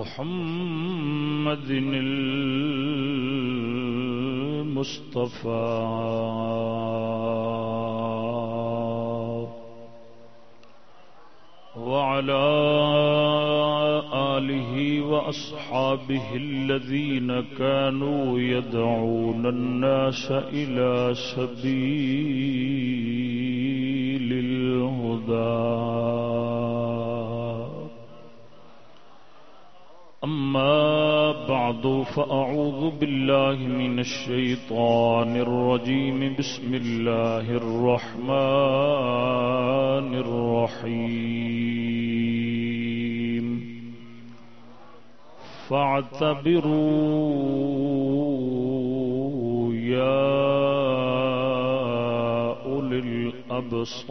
محمد المصطفى. وعلى آله وأصحابه الذين كانوا يدعون الناس إلى سبيل الهدى. بعد فأعوذ بالله من الشيطان الرجيم. بسم الله الرحمن الرحيم. فاعتبروا يا أولي الأبصار.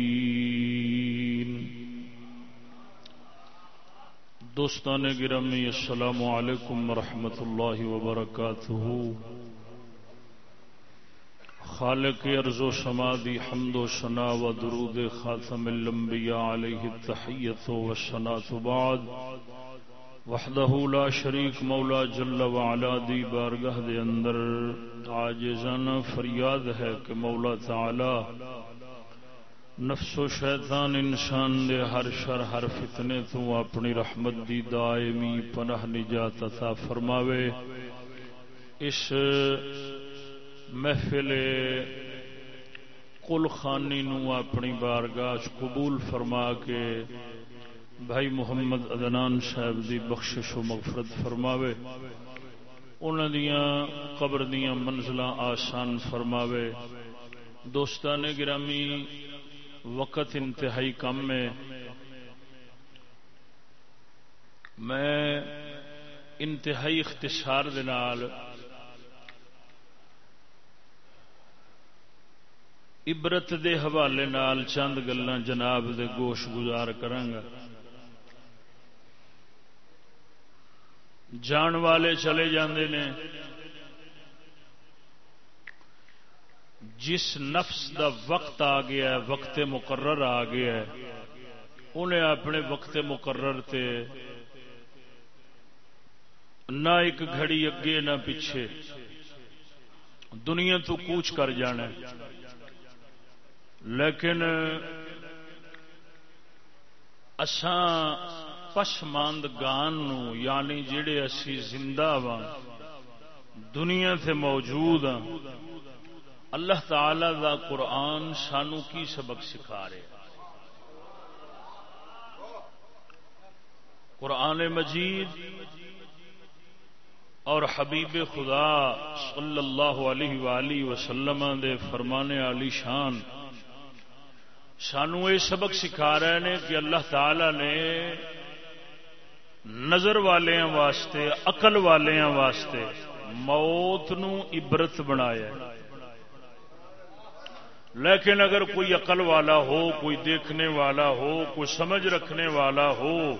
دوستان گرامی، السلام علیکم ورحمۃ اللہ وبرکاتہ۔ خالق ارض و سمادی حمد و ثنا و درود خاتم الانبیاء علیہ التحیت و سنات بعد۔ وحدہ لا شریک مولا جل وعلا دی بارگاہ دے اندر۔ عاجزانہ فریاد ہے کہ مولا تعالی نفس و شیطان انسان دے ہر شر، ہر فتنے تو اپنی رحمت دی دائمی پناہ نجات عطا فرماوے۔ اس محفل کل خانی نو اپنی بارگاہ قبول فرما کے بھائی محمد ادنان صاحب دی بخشش و مغفرت فرماوے۔ انہوں دیاں قبر دیاں منزلہ آسان فرماوے۔ دوستان گرامی وقت انتہائی کم میں میں انتہائی اختصار دنال عبرت دے حوالے نال چند گلاں جناب دے گوش گزار کرانگا۔ جان والے چلے جاندے نے۔ جس نفس دا وقت آ گیا ہے، وقت مقرر آ گیا ہے، انہیں اپنے وقت مقرر تے نہ ایک گھڑی اگے، نہ پیچھے۔ دنیا تو کوچ کر جانا ہے۔ لیکن اساں پسماند گان نو یعنی جڑے اسی زندہ وا دنیا سے موجود ہاں اللہ تعالی دا قرآن سانو کی سبق سکھا رہے قرآن مجید اور حبیب خدا صلی اللہ علیہ وآلہ وسلم دے فرمانے علی شان سانو یہ سبق سکھا رہے ہیں کہ اللہ تعالی نے نظر والے واسطے اقل والے واسطے موت نو عبرت بنایا ہے۔ لیکن اگر کوئی عقل والا ہو، کوئی دیکھنے والا ہو، کوئی سمجھ رکھنے والا ہو،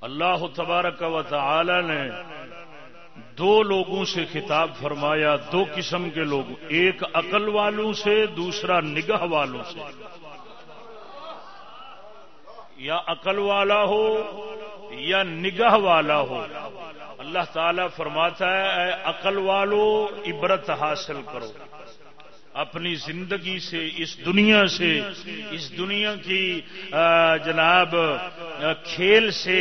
اللہ تبارک و تعالی نے دو لوگوں سے خطاب فرمایا، دو قسم کے لوگ، ایک عقل والوں سے، دوسرا نگاہ والوں سے۔ یا عقل والا ہو یا نگاہ والا ہو۔ اللہ تعالی فرماتا ہے، اے عقل والو، عبرت حاصل کرو۔ اپنی زندگی سے، اس دنیا سے، اس دنیا کی جناب کھیل سے،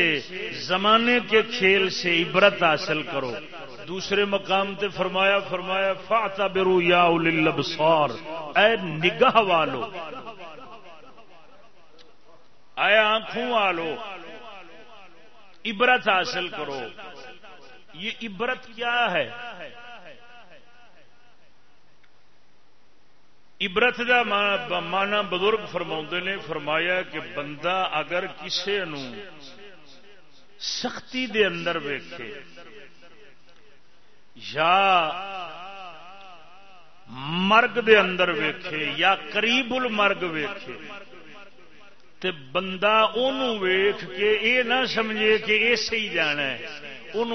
زمانے کے کھیل سے عبرت حاصل کرو۔ دوسرے مقام تے فرمایا فرمایا فاتا برو یا اے نگاہ والو۔ اے آنکھوں والو، عبرت حاصل کرو۔ یہ عبرت کیا ہے؟ عبرت کا مانا بزرگ فرما نے فرمایا کہ بندہ اگر کسی سختی دے اندر ویکھے یا مرگ دے اندر ویکھے یا قریب المرگ ویکھے تے بندہ ویخ کے اے نہ سمجھے کہ اسے ہی جانا ہے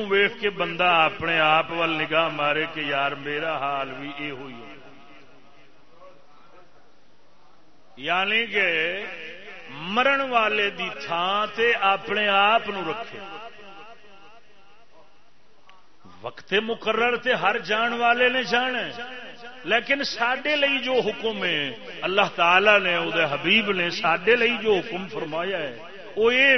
ویخ کے بندہ اپنے آپ وال نگاہ مارے کہ یار میرا حال بھی یہ ہوئی ہے۔ یعنی کہ مرن والے دی تھان تے اپنے آپ رکھے۔ وقت مقرر تے ہر جان والے نے جانا لیکن سڈے جو حکم ہے، اللہ تعالی نے وہ حبیب نے سڈے جو حکم فرمایا ہے وہ یہ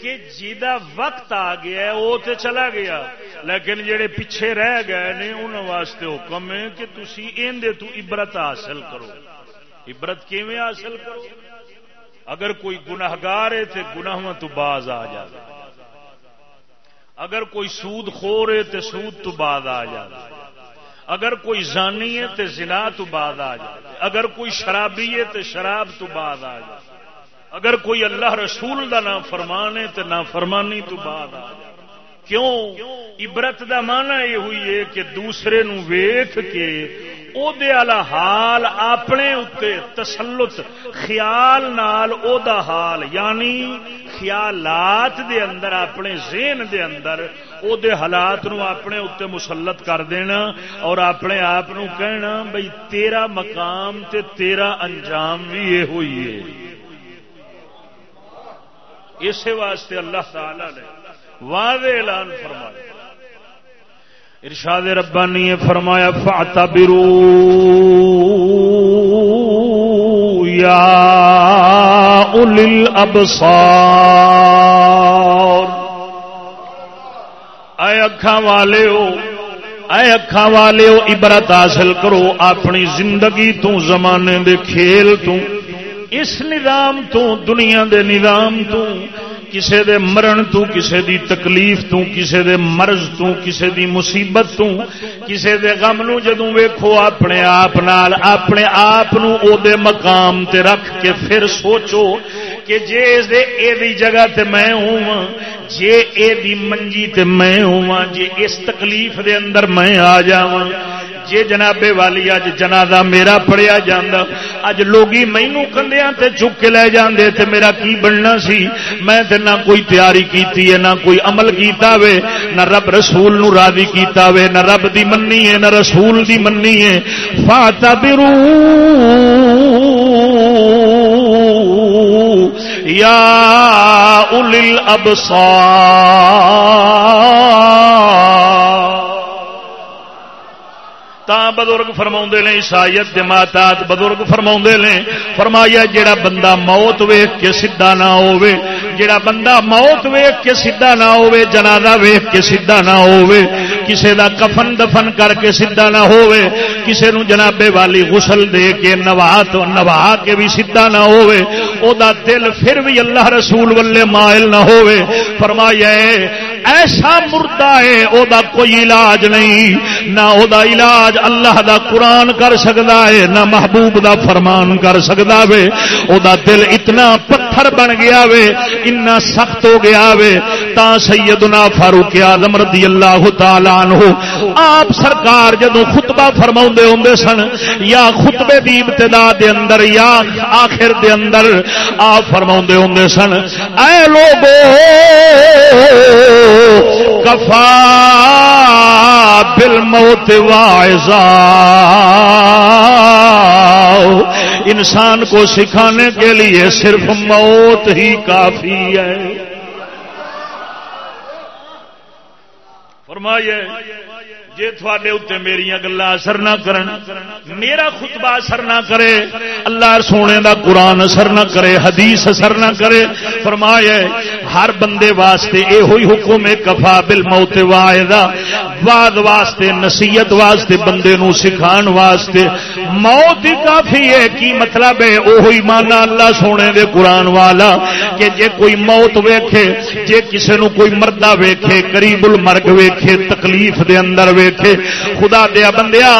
کہ جا وقت آ گیا وہ تو چلا گیا۔ لیکن جڑے پیچھے رہ گئے نے انہوں واسطے حکم ہے کہ تھی اندر تو عبرت حاصل کرو۔ عبرت کیویں حاصل کرو؟ اگر کوئی گناہگار ہے تو گناہوں تو باز آ جائے اگر کوئی سود خور ہے تو سود تو بعد آ جائے اگر کوئی زانی ہے تو زنا تو بعد آ جائے اگر کوئی شرابی ہے تو شراب تو بعد آ جائے اگر کوئی اللہ رسول دا نام فرمان ہے تو نہ فرمانی تو بعد آ جائے کیوں؟ عبرت دا مانا یہ ہوئی ہے کہ دوسرے نو ویخ کے او دے والا حال اپنے اتنے تسلط خیال نال او دا حال یعنی خیالات دے اندر اپنے ذہن دے اندر او دے حالات نو اپنے اتنے مسلط کر دینا اور اپنے آپ کہنا بھئی تیرا مقام تے تیرا انجام بھی یہ ہوئی ہے اسی واسطے اللہ تعالی نے واضح اعلان فرمایا ارشاد ربانی فرمایا فاتا برو یا الابصار۔ اے اکھا والے ہو اے اکھا والے ہو عبرت حاصل کرو اپنی زندگی تو، زمانے دے کھیل تو، اس نظام تو، دنیا دے نظام تو کسے دے مرن تو کسے دی تکلیف تو، کسے دے مرض تو، کسے دی مصیبت تو، کسے دے غم نو جدوں ویکھو اپنے آپ نال، اپنے آپ نو او دے مقام تے رکھ کے پھر سوچو کہ جے اس دے اے دی جگہ تے میں ہوں، جے اے دی منجی تے میں ہوں، جے اس تکلیف دے اندر میں آ جاواں۔ جے جنابے والی اج جنازہ میرا پڑیا جانا اج لوگ مینو کندیا تے چک کے لے جاندے تے میرا کی بننا سی؟ میں تے نہ کوئی تیاری کیتی ہے، نہ کوئی عمل کیتا وے، نہ رب رسول نو راضی کیتا وے، نہ رب دی مننی ہے، نہ رسول دی مننی ہے۔ فاتبرو یا اولی الابصار تا بزرگ فرما نے، عیسائیت جماعت بزرگ فرما نے۔ فرمایا جڑا بندہ موت ویخ کے سیدا نہ ہوے جڑا بندہ موت ویخ کے سیدا نہ ہوے جنازہ ویخ کے سیدا نہ کسے دا کفن دفن کر کے سیدا نہ ہوے کسے نو جنابے والی غسل دے کے نوا تو نوا کے بھی سیدا نہ ہوے او دا دل پھر بھی اللہ رسول والے مائل نہ ہوے فرمایا ایسا مردہ ہے او دا کوئی علاج نہیں۔ نہ او دا علاج اللہ دا قرآن کر سکتا ہے، نہ محبوب دا فرمان کر سکتا وے او دا دل اتنا پتھر بن گیا وے اتنا سخت ہو گیا وے تا سیدنا فاروق اعظم رضی اللہ تعالی عنہ، آپ سرکار جدو خطبہ فرما ہوں سن، یا خطبے دی ابتدا دے اندر یا آخر دے اندر، آپ فرما ہوں سن، اے لوگو، کفا بل موت وائزا انسان کو سکھانے کے لیے صرف موت ہی کافی ہے۔ فرمائیے جی تھوڑے اتنے میری گلا اثر نہ کرن، میرا خطبہ اثر نہ کرے، اللہ سونے دا قرآن اثر نہ کرے، حدیث اثر نہ کرے فرمایا ہر بندے واسطے یہ ہوئی حکم ہے، کفا بل موت واد واسطے، نصیحت واسطے، بندے نو سکھان واسطے۔ موت ہی کافی ہے، کی مطلب ہے؟ وہی مانا اللہ سونے دے قرآن والا کہ جے کوئی موت ویکھے، جے کسے نو کوئی مردہ ویکھے، قریب المرگ ویکھے، تکلیف دے اندر ویکھے۔ خدا دیا بندیا،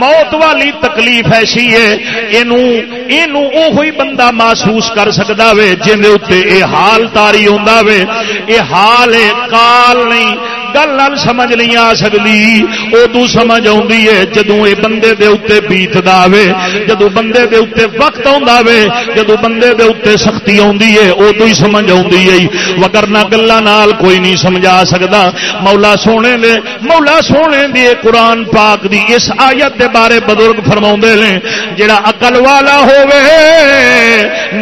موت والی تکلیف ایسی ہے یہ بندہ محسوس کر سکتا وے، جن اے حال تاری وے یہ حال کال نہیں گل نال سمجھ نہیں آ سکتی ادو سمجھ ہے جدو یہ بندے دے اتنے بیت دے جدو بندے دے اتنے وقت آئے جدو بندے دے اتنے سختی آئی ہے ادو ہی سمجھ آئی وکرنا گلا کوئی نہیں سمجھا سکتا مولا سونے دے، مولا سونے دی قرآن پاک دی اس آیت دے بارے بزرگ فرما نے، جڑا اقل والا ہوے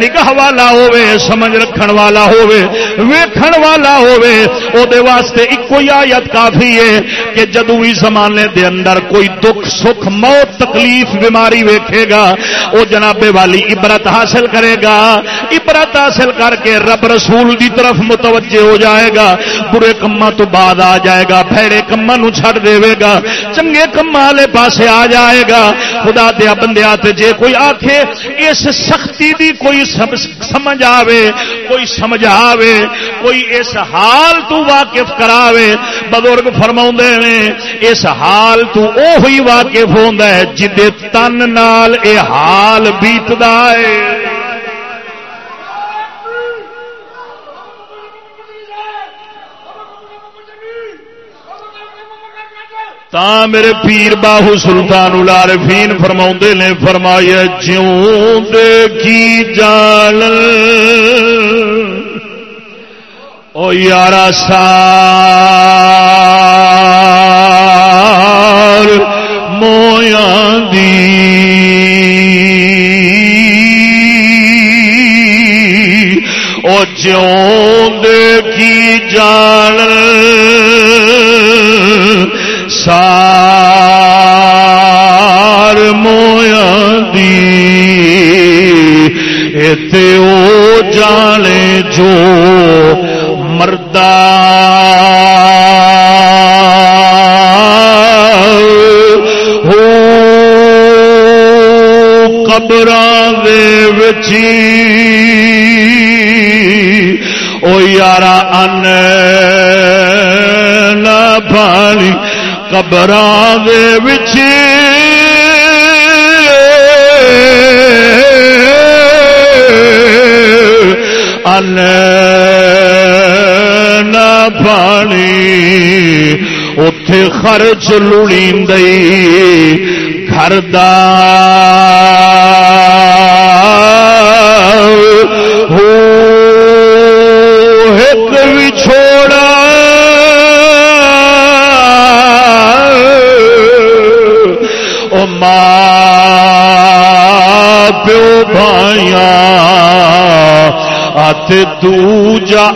نگاہ والا ہوے سمجھ رکھن والا ہوے ویکھن والا ہوے او دے واسطے ایک کوئی آیت کافی ہے کہ جدو بھی زمانے دے اندر کوئی دکھ سکھ موت تکلیف بیماری ویکھے گا وہ جناب والی عبرت حاصل کرے گا۔ عبرت حاصل کر کے رب رسول دی طرف متوجہ ہو جائے گا۔ برے کما تو بعد آ جائے گا، پھیڑے کما نو چھڑ دے گا۔ چنگے کما والے پاسے آ جائے گا۔ خدا دیا بندیا جے کوئی آخے اس سختی دی کوئی سمجھ آوے، کوئی سمجھ آوے، کوئی اس حال تو واقف کراوے۔ بزرگ فرما نے، اس حال تو اوہی واقف ہوتا ہے جدے تن نال اے حال بیتدا ہے۔ تا میرے پیر باہو سلطان العارفین فرما نے، فرمایا، جیوں دے کی جان او یارا سار مویاں دی۔ او جو قبر بچی ان پانی اتے خرچ لڑی گھر ایک آتے تو جا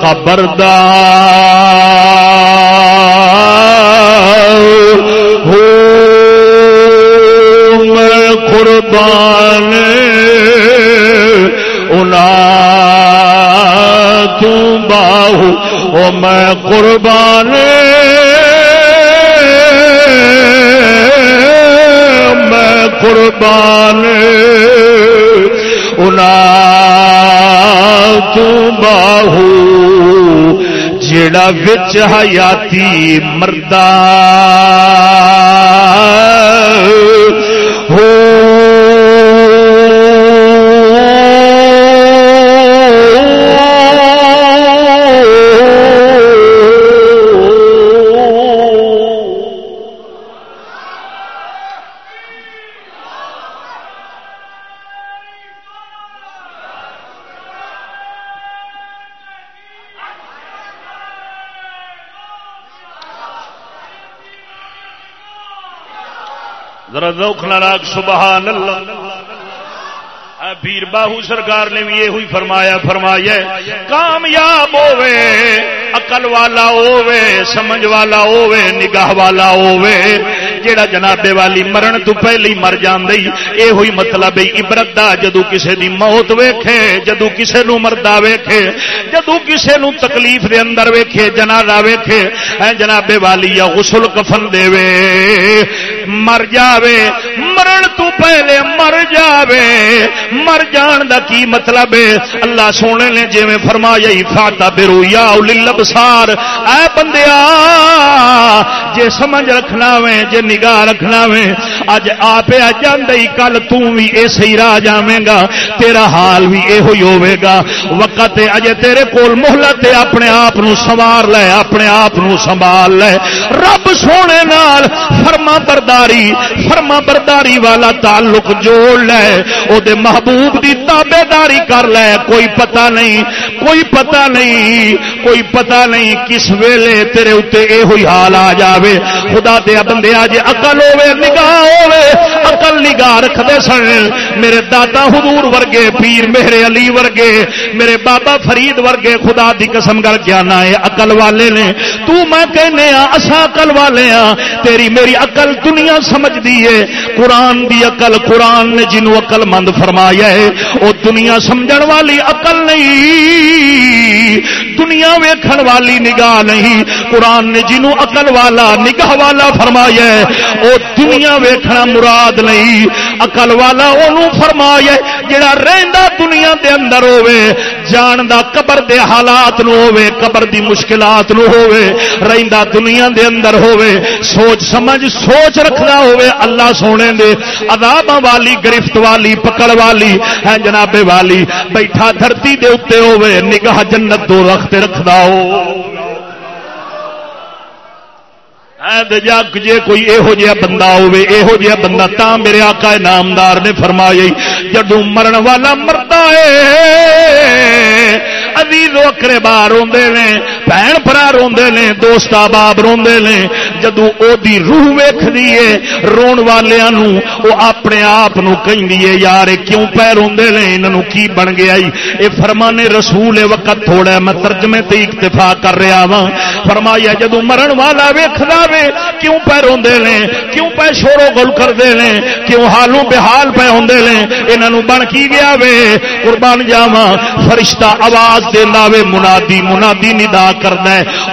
قبردار ہو۔ میں قربان انا تم باہو؟ او میں قربان میں قربان انا باہو جڑا بچ حیاتی مردہ سبحان اللہ۔ پیر باہو سرکار نے بھی یہ فرمایا فرمایا، کامیاب ہوئے اقل والا ہوے سمجھ والا ہوے نگاہ والا ہوے جیڑا جنابے والی مرن تو پہلی مر جاندی اے ہوئی مطلب عبرت دا، جدو کسے دی موت ویکھے، جدو کسے نو مردا ویکھے، جدو کسے نو تکلیف دے اندر ویکھے، جنازہ ویکھے، اے جنابے والی، یا غسل کفن دے وے مر جاوے، مرن تو پہلے مر جاوے مر جان دا کی مطلب ہے؟ اللہ سونے نے جی فرمایا فاتا برو یا لبسار۔ اے بندیا جے سمجھ رکھنا وے جے نگاہ رکھنا وے اج آپ جاندی کل تھی ایسے ہی راہ جاویں گا، تیرا حال بھی یہ ہوئے گا۔ وقت اجے تیرے کول محلت اپنے آپ سنوار لے، اپنے آپ سنبھال لے۔ رب سونے نال فرما برداری فرما برداری والا تعلق جوڑ لے او دے محبوب دی تابے داری کر لے۔ کوئی پتہ نہیں، کوئی پتہ نہیں، کوئی پتہ نہیں کس ویلے تیرے اتنے یہ حال آ جاوے خدا دیا بندے آج اقل ہوے نگاہ ہوے اقل نگاہ رکھتے سن میرے دادا حضور ورگے پیر میرے علی ورگے میرے بابا فرید ورگے خدا دی قسم کر کے آنا ہے اقل والے نے تو میں کہنے ہاں اسا اقل والے ہاں تیری میری اقل دنیا سمجھ دی ہے قرآن دی اقل قرآن نے جنوں اقل مند فرمایا ہے وہ دنیا سمجھن والی اقل نہیں دنیا ویکھن والی نگاہ نہیں قرآن نے جنوں اقل والا نگاہ والا فرمایا وہ دنیا ویکھنا مراد نہیں اقل والا انہوں فرمایا جڑا رہندا دنیا دے اندر ہوے جان دا قبر دے حالات نو ہوے قبر دی مشکلات نو ہوے رہندا دنیا دے اندر ہوے سوچ سمجھ، سوچ رکھدا ہوے اللہ سونے دے عذاب والی، گرفت والی، پکڑ والی ہے جناب والی، بیٹھا دھرتی دے اوتے ہوے نگاہ جنت دو رخت رکھدا ہو۔ جگ جے کوئی یہو جہا بندہ ہوے یہو جہا بندہ، تا میرے آقا نامدار نے فرمایا جدو مرن والا مرتا ہے عزیز اکرے باہر آدھے بھن برا روندے نے دوست آباب روندے نے جدو او دی روح ویکھ دیے رون والیاں نو او اپنے آپ نو کہیں یار کیوں پہ روندے نے انہوں کی بن گیا اے فرمانے رسول وقت تھوڑا ہے میں ترجمے تے اکتفا کر رہا ہاں فرمایا جدو مرن والا ویکھ دا کیوں پہ روندے نے کیوں پہ شورو گل کرتے ہیں کیوں حالوں بے حال پہ ہوندے نے انہوں بن کی گیا وے قربان جاوا فرشتہ آواز دینا وے منادی منادی ندا کرد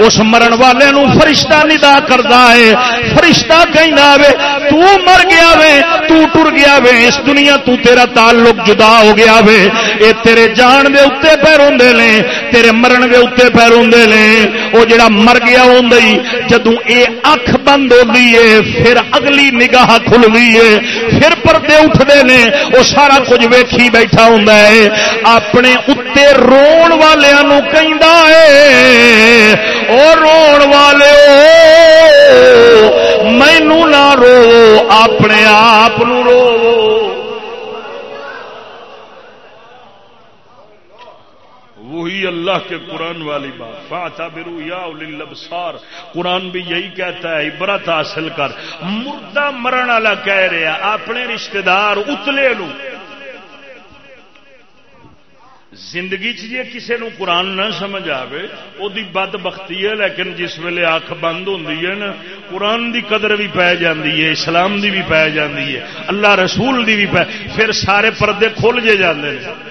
اس مرن والے نو فرشتہ ندا کرتا ہے۔ فرشتہ کہنا وے، تو مر گیا وے، تو ٹر گیا وے، اس دنیا تو تیرا تعلق جدا ہو گیا وے۔ اے تیرے جان دے اتنے پہ روندے نے، تیرے مرن دے اتنے پہ روندے نے۔ وہ جڑا مر گیا ہوں جدوں اے اکھ بند ہوتی ہے پھر اگلی نگاہ کھل گئی ہے پھر پردے اٹھتے ہیں وہ سارا کچھ ویکھی بیٹھا ہوں اپنے اتنے رو والوں کہ رو والے مینو نہ رو اپنے آپ رو وہی اللہ کے قرآن والی بات فاتا برو یا لبسار قرآن بھی یہی کہتا ہے عبرت حاصل کر مردہ مرن والا کہہ رہا اپنے رشتہ دار اتلے نو زندگی چی جی کسی نو قرآن نہ سمجھ آئے وہ بد بختی ہے، لیکن جس ویلے اکھ بند ہوتی ہے نا، قرآن دی قدر بھی پی جاتی ہے، اسلام دی بھی پی جاتی ہے، اللہ رسول دی بھی پی، پھر سارے پردے کھل جے جاندے ہیں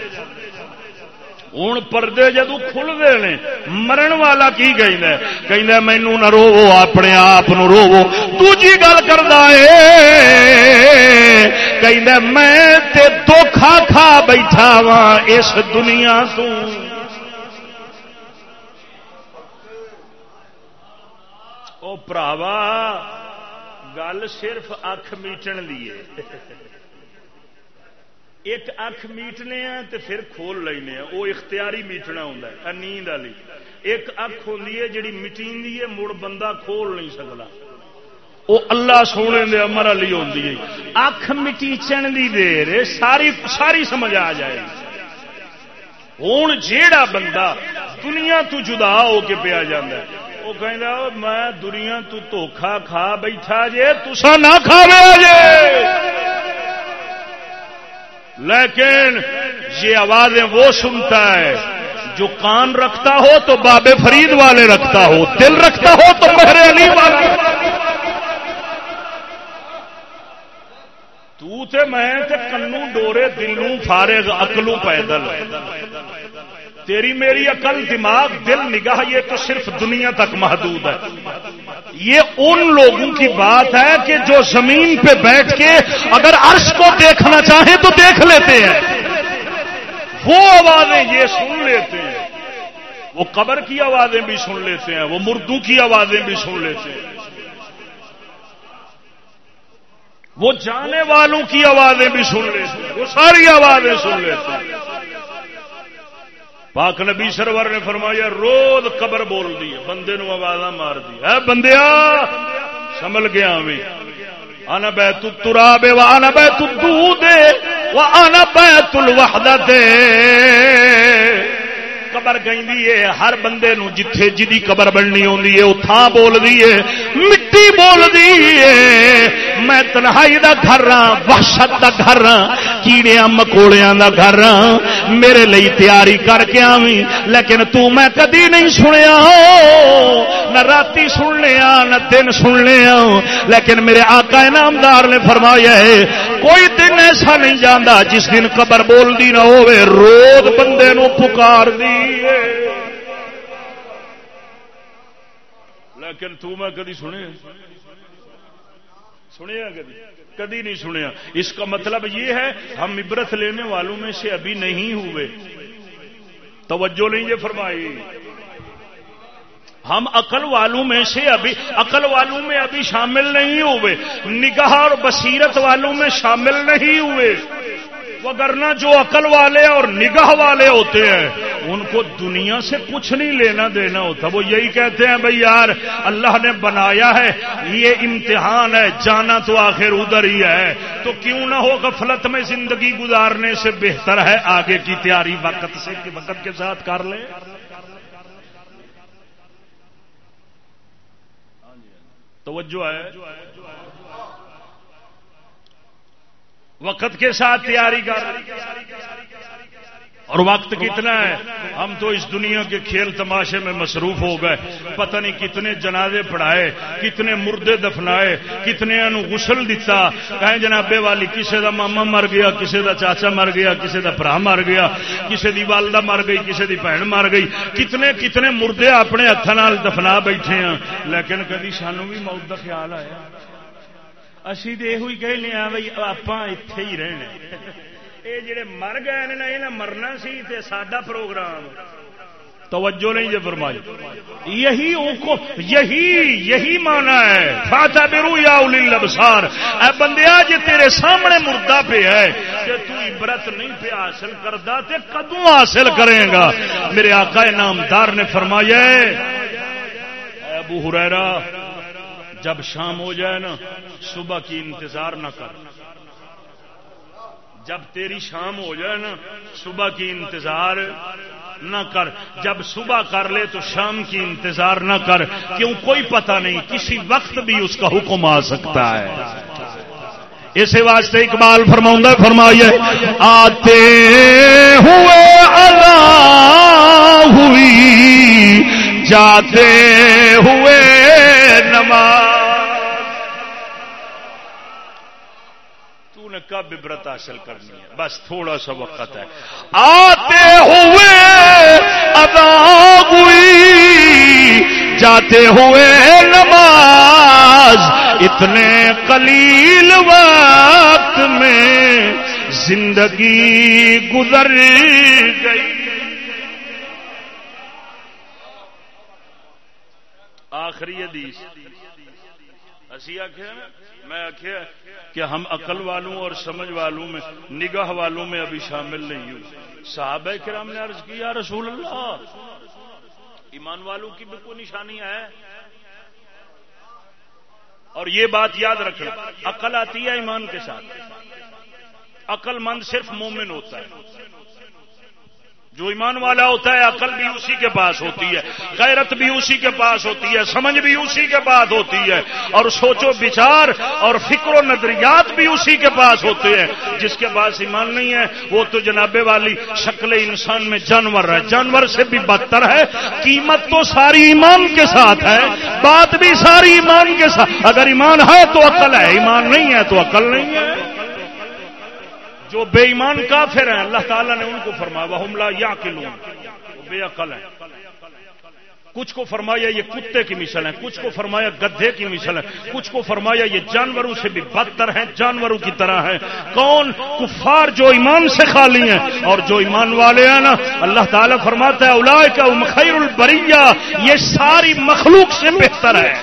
ہوں پردے جدو کھلتے ہیں مرن والا کی کہ مینو نہ روو اپنے آپ روو دوجی گل کرتا ہے کہ میں دھوکھا کھا بیٹھا وا اس دنیا تو او پراوا گل صرف اکھ میٹن لیے ایک اکھ میٹنے ہیں تو پھر کھول لینے ہیں۔ وہ اختیاری میٹنا ہوں نیند والی۔ ایک اکھ ہوتی ہے جی مٹی ہے، مڑ بندہ کھول نہیں سکتا وہ اللہ سونے دے امر والی ہوتی ہے۔ اکھ مٹیچن کی دیر ساری ساری سمجھ آ جائے۔ ہوں جیڑا بندہ دنیا تو جدا ہو کے پیا جا وہ کہ میں دنیا تو دھوکھا کھا بیٹھا جے تسا نہ کھاوے جے! لیکن یہ آوازیں وہ سنتا ہے جو کان رکھتا ہو تو بابے فرید والے رکھتا ہو، دل رکھتا ہو تو مہر علی والے۔ تو تے میں تے کنو ڈورے دلوں فارغ اکلوں پیدل۔ تیری میری عقل، دماغ، دل، نگاہ، یہ تو صرف دنیا تک محدود ہے۔ یہ ان لوگوں کی بات ہے کہ جو زمین پہ بیٹھ کے اگر عرش کو دیکھنا چاہیں تو دیکھ لیتے ہیں۔ وہ آوازیں یہ سن لیتے ہیں۔ وہ قبر کی آوازیں بھی سن لیتے ہیں۔ وہ مردوں کی آوازیں بھی سن لیتے ہیں۔ وہ جانے والوں کی آوازیں بھی سن لیتے ہیں۔ وہ ساری آوازیں سن لیتے ہیں۔ پاک نبی سرور نے فرمایا روز قبر بول دی بندے نو آواز مار دی اے بندیا سمل گیا میں۔ آنا بیت التراب و آنا بیت الدود و آنا بیت الوحدت قبر گئی ہے، ہر بندے نو جتھے جدی قبر بننی ہوندی ہے تھان بول دی ہے، مٹی بول دی ہے۔ میں تنہائی دا گھر ہاں وحشت دا گھر ہاں کیڑیاں مکوڑیاں دا گھر ہاں میرے لئی تیاری کر کے آویں۔ لیکن تو میں کدی نہیں سنیا، نہ راتی سن لیا نہ دن سن لیا لیکن میرے آقا انعامدار نے فرمایا ہے کوئی دن ایسا نہیں جانا جس دن قبر بول دی نہ ہوئے روز بندے نو پکار دی لیکن تو میں کدی سنے سنیا کدی؟ کدی نہیں سنیا۔ اس کا مطلب یہ ہے، ہم عبرت لینے والوں میں سے ابھی نہیں ہوئے توجہ نہیں یہ فرمائی۔ ہم عقل والوں میں سے ابھی عقل والوں میں ابھی شامل نہیں ہوئے۔ نگاہ اور بصیرت والوں میں شامل نہیں ہوئے۔ وگرنا جو عقل والے اور نگاہ والے ہوتے ہیں، ان کو دنیا سے کچھ نہیں لینا دینا ہوتا۔ وہ یہی کہتے ہیں، بھائی یار، اللہ نے بنایا ہے، یہ امتحان ہے، جانا تو آخر ادھر ہی ہے۔ تو کیوں نہ ہو غفلت میں زندگی گزارنے سے بہتر ہے، آگے کی تیاری وقت سے وقت کے ساتھ کر لیں توجہ ہے۔ وقت کے ساتھ تیاری کر۔ اور وقت کتنا ہے؟ ہم تو اس دنیا کے کھیل تماشے میں مصروف ہو گئے۔ پتہ نہیں کتنے جنازے پڑھائے، کتنے مردے دفنائے، کتنے غسل دتا۔ کہیں جنابے والی کسی دا ماما مر گیا کسی دا چاچا مر گیا کسی دا برا مر گیا کسی دی والدہ مر گئی کسی دی بہن مر گئی۔ کتنے کتنے مردے اپنے ہاتھ دفنا بیٹھے ہیں۔ لیکن کدی سانو بھی موت کا خیال آیا؟ اسی تو یہ کہنے بھائی آپ اتے ہی رہنے۔ یہ جڑے مر گئے نا یہ مرنا سی تے ساڈا پروگرام توجہ نہیں یہ فرمائی یہی یہی یہی مانا ہے فاتا برو یا لبسار اے بندیا جی تیرے سامنے مردہ پہ ہے کہ تو عبرت نہیں پہ حاصل کرتا تے کدو حاصل کرے گا میرے آقا نامدار نے فرمایا ابو ہریرا جب شام ہو جائے نا صبح کی انتظار نہ کر جب تیری شام ہو جائے نا، صبح کی انتظار نہ کر۔ جب صبح کر لے تو شام کی انتظار نہ کر۔ کیوں؟ کوئی پتہ نہیں، کسی وقت بھی اس کا حکم آ سکتا ہے۔ اسی واسطے اقبال فرما فرمائیے، آتے ہوئے اللہ ہوئی، جاتے ہوئے کب حاصل کرنی ہے۔ بس تھوڑا سا وقت ہے۔ آتے ہوئے ادا ہوئی، جاتے ہوئے نماز، اتنے قلیل وقت میں زندگی گزر گئی۔ آخری حدیث۔ اسی آخیا میں آخیا کہ ہم عقل والوں اور سمجھ والوں میں، نگاہ والوں میں ابھی شامل نہیں ہوں۔ صحابہ کرام نے عرض کیا رسول اللہ، ایمان والوں کی بھی کوئی نشانی ہے؟ اور یہ بات یاد رکھنا، عقل آتی ہے ایمان کے ساتھ۔ عقل مند صرف مومن ہوتا ہے۔ جو ایمان والا ہوتا ہے، عقل بھی اسی کے پاس ہوتی ہے، غیرت بھی اسی کے پاس ہوتی ہے، سمجھ بھی اسی کے پاس ہوتی ہے، اور سوچو بچار اور فکر و نظریات بھی اسی کے پاس ہوتے ہیں۔ جس کے پاس ایمان نہیں ہے، وہ تو جناب والی شکل انسان میں جانور ہے۔ جانور سے بھی بدتر ہے، قیمت تو ساری ایمان کے ساتھ ہے، بات بھی ساری ایمان کے ساتھ۔ اگر ایمان ہے تو عقل ہے، ایمان نہیں ہے تو عقل نہیں ہے۔ جو بے ایمان کافر ہیں، اللہ تعالیٰ نے ان کو فرمایا حملہ یا کلو بے عقل ہے کچھ کو فرمایا یہ کتے کی مثل ہے کچھ کو فرمایا گدھے کی مثل ہے کچھ کو فرمایا یہ جانوروں سے بھی بدتر ہیں، جانوروں کی طرح ہیں۔ کون؟ کفار جو ایمان سے خالی ہیں۔ اور جو ایمان والے ہیں نا، اللہ تعالیٰ فرماتا ہے الا کا خیر البریہ، یہ ساری مخلوق سے بہتر ہے۔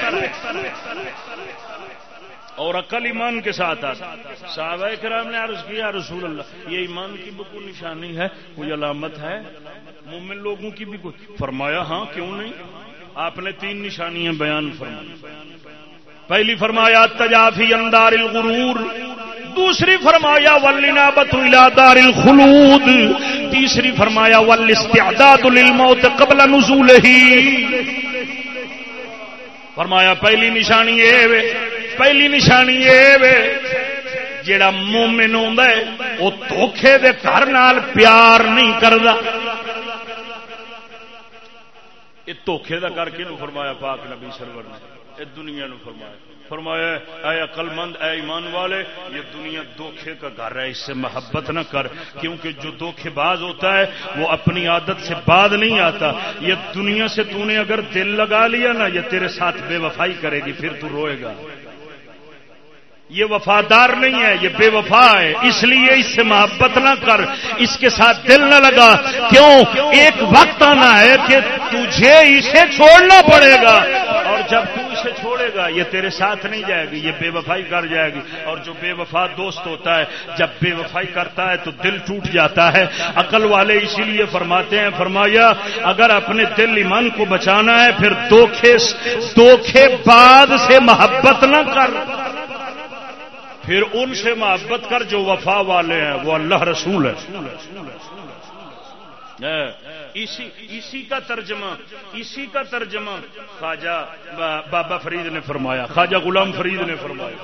اور عقل ایمان کے ساتھ صحابہ کرام نے عرض کیا رسول اللہ، یہ ایمان کی بھی کوئی نشانی ہے، کوئی علامت ہے؟ مومن لوگوں کی بھی کوئی فرمایا ہاں کیوں نہیں؟ آپ نے تین نشانیاں بیان فرمائی۔ پہلی فرمایا، تجافی اندار الغرور دوسری فرمایا ولنا بتلا دار الخلود تیسری فرمایا ول استعداد للموت قبل نزول ہی فرمایا، پہلی نشانی یہ پہلی نشانی یہ جڑا مومن ہے، وہ دھوکھے دے گھر نال پیار نہیں کرتا یہ دھوکھے دا کر کے فرمایا پاک نبی سرور نے؟ یہ دنیا نو فرمایا۔ فرمایا اے عقل مند اے ایمان والے، یہ دنیا دھوکھے کا گھر ہے، اس سے محبت نہ کر۔ کیونکہ جو دھوکھے باز ہوتا ہے، وہ اپنی عادت سے بعد نہیں آتا۔ یہ دنیا سے تو نے اگر دل لگا لیا نا، یہ تیرے ساتھ بے وفائی کرے گی، پھر تو روئے گا۔ یہ وفادار نہیں ہے، یہ بے وفا ہے۔ اس لیے اس سے محبت نہ کر، اس کے ساتھ دل نہ لگا۔ کیوں؟ ایک وقت آنا ہے کہ تجھے اسے چھوڑنا پڑے گا۔ اور جب تو اسے چھوڑے گا، یہ تیرے ساتھ نہیں جائے گی، یہ بے وفائی کر جائے گی۔ اور جو بے وفا دوست ہوتا ہے، جب بے وفائی کرتا ہے تو دل ٹوٹ جاتا ہے۔ عقل والے اسی لیے فرماتے ہیں، فرمایا، اگر اپنے دل ایمان کو بچانا ہے، پھر دوکھے دوکھے بعد سے محبت نہ کر۔ پھر ان سے محبت کر جو وفا والے ہیں، وہ اللہ رسول ہے، اسی اسی کا ترجمہ، اسی کا ترجمہ خواجہ بابا فرید نے فرمایا، خواجہ غلام فرید نے فرمایا۔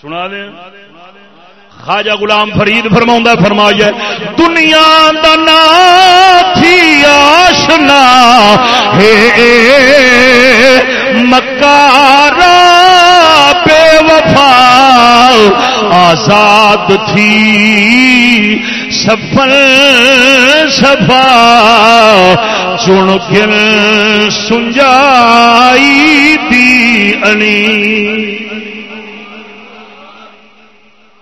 سنا دیں؟ خواجہ غلام فرید فرما فرمایا دنیا دنا تھی آشنا ہے مکارا وفا آزاد تھی۔ سفل سفا چن گل سنجائی دی انی۔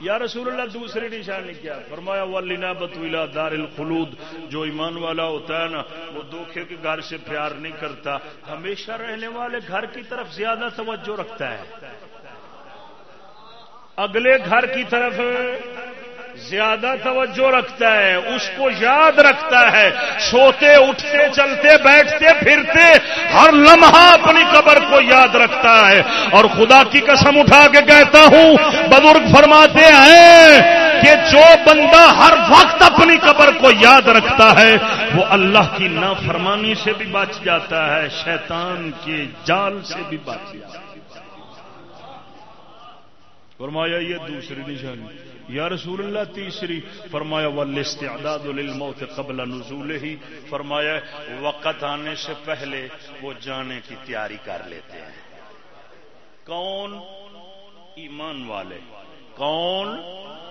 یا رسول اللہ، دوسری نشانی کیا فرمایا ولینا بتویلا دار الخلود۔ جو ایمان والا ہوتا ہے نا، وہ دھوکھے کے گھر سے پیار نہیں کرتا۔ ہمیشہ رہنے والے گھر کی طرف زیادہ توجہ رکھتا ہے۔ اگلے گھر کی طرف زیادہ توجہ رکھتا ہے، اس کو یاد رکھتا ہے۔ سوتے، اٹھتے، چلتے، بیٹھتے، پھرتے، ہر لمحہ اپنی قبر کو یاد رکھتا ہے۔ اور خدا کی قسم اٹھا کے کہتا ہوں، بزرگ فرماتے ہیں کہ جو بندہ ہر وقت اپنی قبر کو یاد رکھتا ہے، وہ اللہ کی نافرمانی سے بھی بچ جاتا ہے، شیطان کے جال سے بھی بچ جاتا ہے۔ فرمایا یہ دوسری نشانی۔ یا رسول اللہ، تیسری۔ فرمایا، والاستعداد للموت قبل نزول ہی فرمایا، وقت آنے سے پہلے وہ جانے کی تیاری کر لیتے ہیں۔ کون؟ ایمان والے۔ کون؟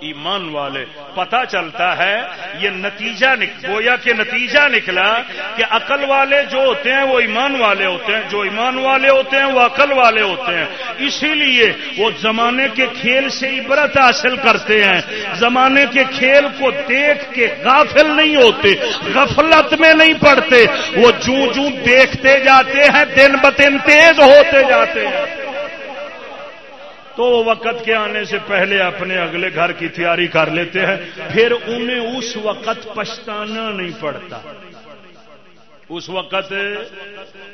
ایمان والے پتا چلتا ہے، یہ نتیجہ گویا کہ نتیجہ نکلا کہ عقل والے جو ہوتے ہیں، وہ ایمان والے ہوتے ہیں، جو ایمان والے ہوتے ہیں، وہ عقل والے ہوتے ہیں۔ اسی لیے وہ زمانے کے کھیل سے عبرت حاصل کرتے ہیں۔ زمانے کے کھیل کو دیکھ کے غافل نہیں ہوتے، غفلت میں نہیں پڑتے۔ وہ جوں جوں دیکھتے جاتے ہیں، دن بتن تیز ہوتے جاتے ہیں۔ تو وہ وقت کے آنے سے پہلے اپنے اگلے گھر کی تیاری کر لیتے ہیں، پھر انہیں اس وقت پچھتانا نہیں پڑتا۔ اس وقت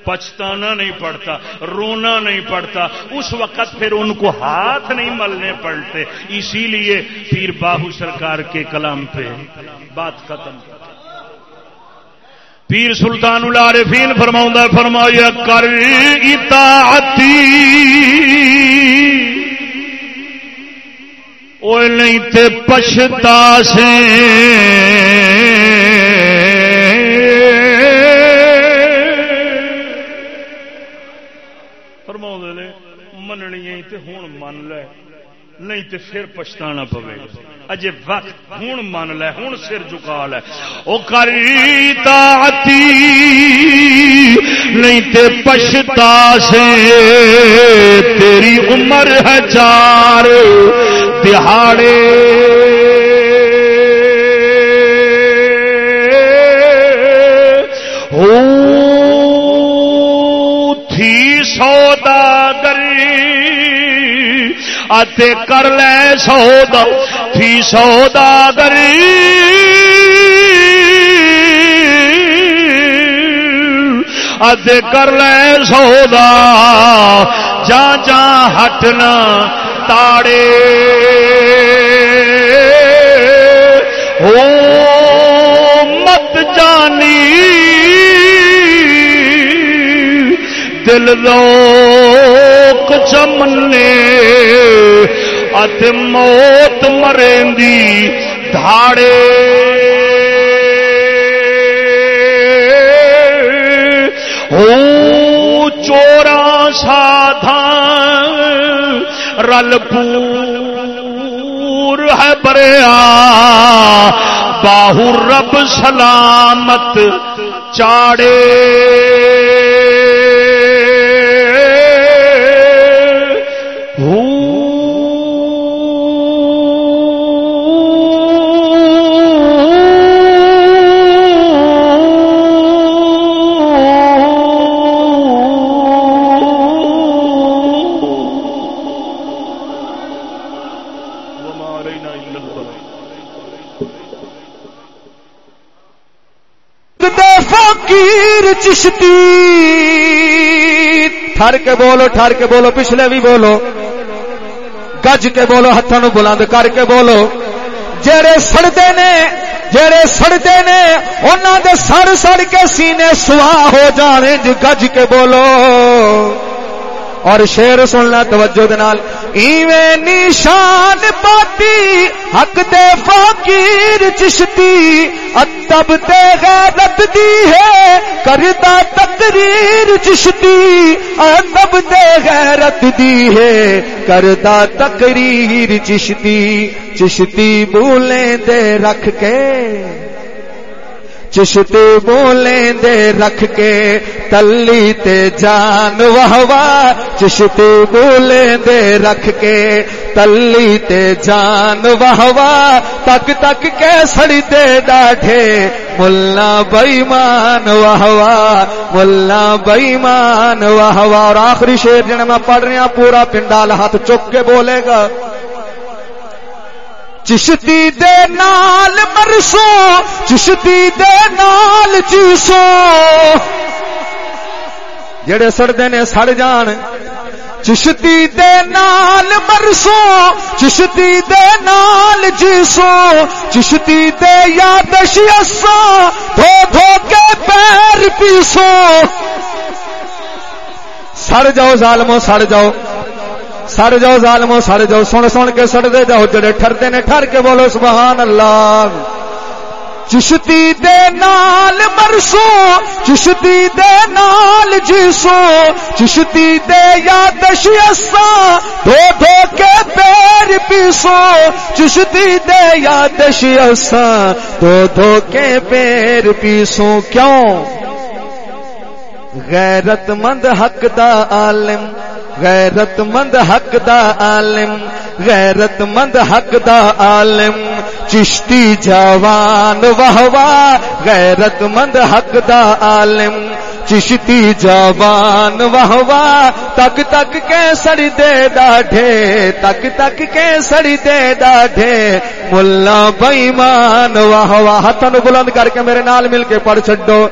پچھتانا نہیں پڑتا، رونا نہیں پڑتا۔ اس وقت پھر ان کو ہاتھ نہیں ملنے پڑتے اسی لیے پیر باہو سرکار کے کلام پہ بات ختم۔ پیر سلطان العارفین فرماؤں فرمایا، کر اطاعتی۔ نہیں تے پچھتا سے۔ فرماؤں نے مننی تے ہوں من لے، نہیں تے پھر پچھتانا پوے۔ اجے وقت ہوں من لے ہوں سر چکا لے۔ او کری طاعتی نہیں تے پچھتا سے۔ تیری عمر ہے چار دہاڑے تھی سوداگری اتے کر لے سودا تھی سوداگری اتے کر لے سودا جا جا ہٹنا تاڑے او مت جانی دل روک چمنے ات موت مرندی دھاڑے او چورا سادھان رل پور ہے بریا۔ باہو رب سلامت چاڑے۔ چشتی۔ ٹھر کے بولو ٹھر کے بولو، پچھلے بھی بولو۔ گج کے بولو ہاتھوں بلند کر کے بولو۔ جڑے سڑتے نے جڑے سڑتے نے انہوں دے سڑ سڑ کے سینے سوا ہو جانے گج کے بولو۔ اور شیر سننا توجہ دنال ایویں نشان پاتی، حق دے فقیر چشتی، ادب تے غیرت دی ہے کرتا تقریر چشتی، ادب تے غیرت دی ہے کرتا تقریر چشتی چشتی بولیں دے رکھ کے۔ چشتی بولیں دے رکھ کے، تلی تے جان واہ چشتی بولیں دے رکھ کے، تلی تے جان واہ تک تک کے سڑی دے ڈاٹھے ملا بئیمان واہ ملا بئیمان واہ اور آخری شیر جنہیں میں پڑھ رہا پورا پنڈال ہاتھ چک کے بولے گا۔ چشتی دے نال مرسو چشتی دے نال چیسو۔ جڑے سڑتے نے سڑ جان، چشتی دے نال مرسو چشتی دے نال جیسو چشتی دے یادش اسو دھو دھو کے پیر پیسو۔ سڑ جاؤ ظالمو، سڑ جاؤ۔ سڑ جاؤ ظالمو سڑ جاؤ، سن سن کے سڑتے جاؤ، جڑے ٹھرتے نے ٹھر کے بولو سبحان اللہ۔ چشتی دے نال مرسو چشتی دے نال جیسو، چشتی دے یادش اسا دھو دھو کے پیر پیسو، چشتی دے یادش اسا دھو دھو کے پیر پیسو، کیوں؟ غیرت مند حق دا عالم غیرت مند حق دا عالم غیرت مند حق دا عالم، چشتی جوان واہ واہ غیرت مند حق دا عالم، چشتی جوان واہ واہ تک تک کے سڑی دے ڈاڈھے تک تک کے سڑی دے ڈاڈھے ملا بئیمان واہ واہ ہاتھوں بلند کر کے میرے نال مل کے پڑھ چڈو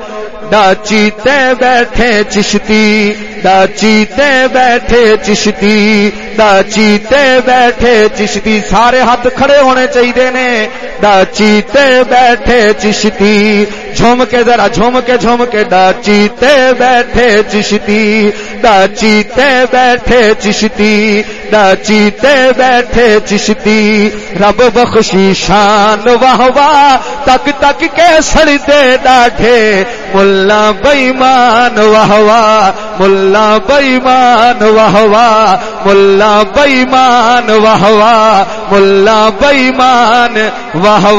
ڈاچی تے بیٹھے چشتی چیتے بیٹھے چشتی دا چیتے بیٹھے چشتی، سارے ہاتھ کھڑے ہونے چاہیے نے۔ دا چیتے بیٹھے چشتی جھوم کے ذرا جھوم کے جھوم کے دا چیتے بیٹھے چشتی دا چیتے بیٹھے چشتی دا چیتے بیٹھے چشتی۔ رب بخشی شان، واہ واہ، تک تک کے سڑتے ڈاٹھے ملا بئیمان، واہ واہ، ملا بئیمان وہوا ملا بئیمان واہ ملا بئیمان واہ